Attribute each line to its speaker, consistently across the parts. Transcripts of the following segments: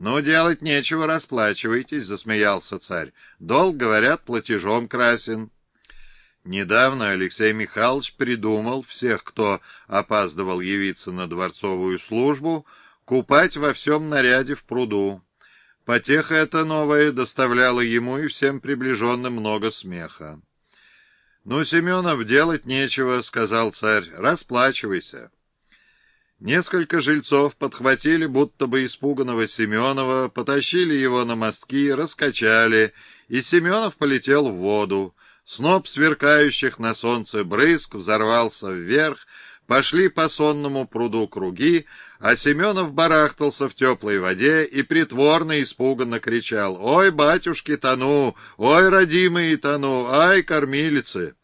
Speaker 1: «Ну, делать нечего, расплачивайтесь», — засмеялся царь. «Долг, говорят, платежом красен». Недавно Алексей Михайлович придумал всех, кто опаздывал явиться на дворцовую службу, купать во всем наряде в пруду. Потеха эта новая доставляла ему и всем приближенным много смеха. «Ну, Семенов, делать нечего», — сказал царь, — «расплачивайся». Несколько жильцов подхватили будто бы испуганного Семенова, потащили его на мостки, раскачали, и Семенов полетел в воду. Сноп сверкающих на солнце брызг взорвался вверх, пошли по сонному пруду круги, а Семенов барахтался в теплой воде и притворно испуганно кричал «Ой, батюшки, тону! Ой, родимые, тону! Ай, кормилицы!»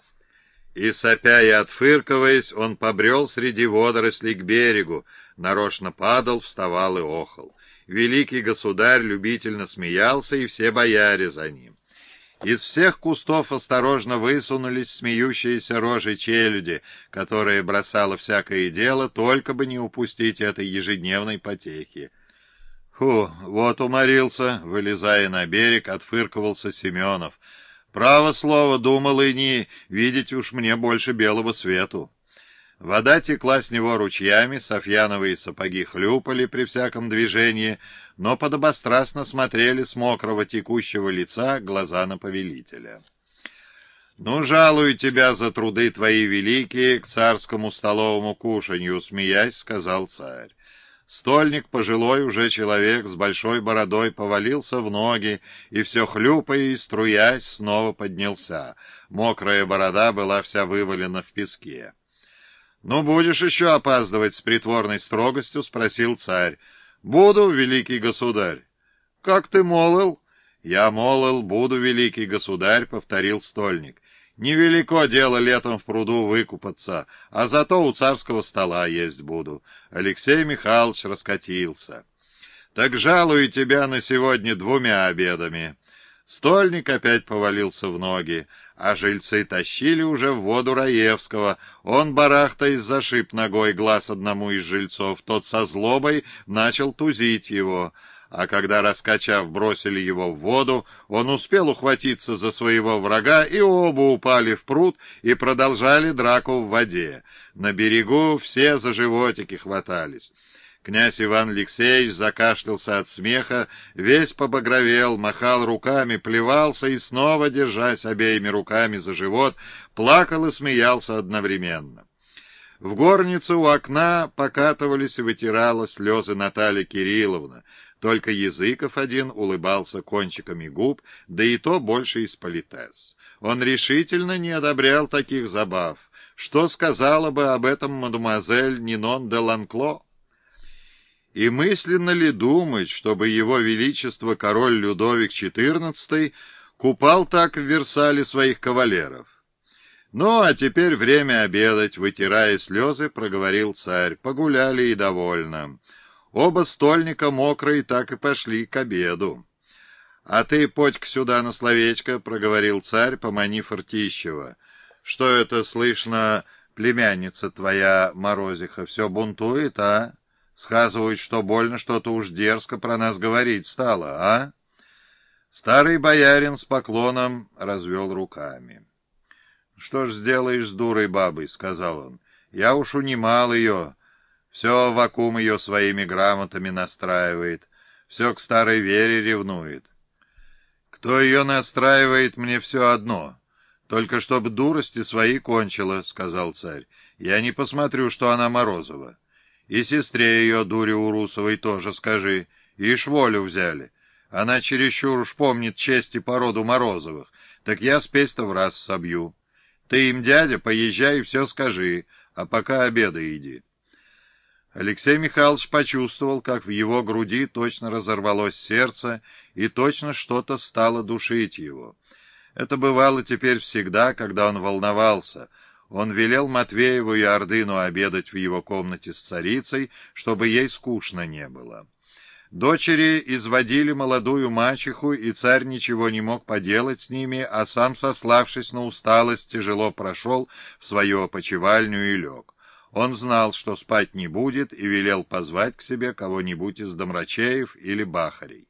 Speaker 1: И, сопя и отфыркиваясь, он побрел среди водорослей к берегу, нарочно падал, вставал и охал. Великий государь любительно смеялся, и все бояре за ним. Из всех кустов осторожно высунулись смеющиеся рожи челюди, которые бросало всякое дело, только бы не упустить этой ежедневной потехи. Фу, вот уморился, вылезая на берег, отфырковался Семенов. Право слово, думал и не, видеть уж мне больше белого свету. Вода текла с него ручьями, софьяновые сапоги хлюпали при всяком движении, но подобострастно смотрели с мокрого текущего лица глаза на повелителя. «Ну, жалую тебя за труды твои великие к царскому столовому кушанью», — смеясь, сказал царь. Стольник, пожилой уже человек с большой бородой, повалился в ноги и все хлюпая и струясь снова поднялся. Мокрая борода была вся вывалена в песке. «Ну, будешь еще опаздывать с притворной строгостью?» — спросил царь. «Буду, великий государь». «Как ты молол?» «Я молол, буду, великий государь», — повторил стольник. Невелико дело летом в пруду выкупаться, а зато у царского стола есть буду. Алексей Михайлович раскатился. Так жалую тебя на сегодня двумя обедами. Стольник опять повалился в ноги, а жильцы тащили уже в воду Раевского. Он, барахтаясь, зашиб ногой глаз одному из жильцов. Тот со злобой начал тузить его а когда, раскачав, бросили его в воду, он успел ухватиться за своего врага, и оба упали в пруд и продолжали драку в воде. На берегу все за животики хватались. Князь Иван Алексеевич закашлялся от смеха, весь побагровел, махал руками, плевался и снова, держась обеими руками за живот, плакал и смеялся одновременно. В горнице у окна покатывались и вытирала слезы Наталья Кирилловна. Только Языков один улыбался кончиками губ, да и то больше из политес. Он решительно не одобрял таких забав. Что сказала бы об этом мадемуазель Нинон де Ланкло? И мысленно ли думать, чтобы его величество король Людовик XIV купал так в Версале своих кавалеров? «Ну, а теперь время обедать», — вытирая слезы, проговорил царь. «Погуляли и довольно». Оба стольника мокрые так и пошли к обеду. — А ты, подь сюда на словечко, — проговорил царь, поманив Ртищева. — Что это, слышно, племянница твоя, Морозиха, все бунтует, а? Сказывают, что больно что-то уж дерзко про нас говорить стало, а? Старый боярин с поклоном развел руками. — Что ж сделаешь с дурой бабой, — сказал он. — Я уж унимал ее, — все вакуум ее своими грамотами настраивает, все к старой вере ревнует. Кто ее настраивает, мне все одно. Только чтобы дурости свои кончила, — сказал царь. Я не посмотрю, что она Морозова. И сестре ее, дуре Урусовой, тоже скажи. Ишь волю взяли. Она чересчур уж помнит честь и породу Морозовых. Так я спесь-то в раз собью. Ты им, дядя, поезжай и все скажи, а пока обеда иди. Алексей Михайлович почувствовал, как в его груди точно разорвалось сердце и точно что-то стало душить его. Это бывало теперь всегда, когда он волновался. Он велел Матвееву и Ордыну обедать в его комнате с царицей, чтобы ей скучно не было. Дочери изводили молодую мачеху, и царь ничего не мог поделать с ними, а сам, сославшись на усталость, тяжело прошел в свою опочивальню и лег. Он знал, что спать не будет, и велел позвать к себе кого-нибудь из домрачеев или бахарей.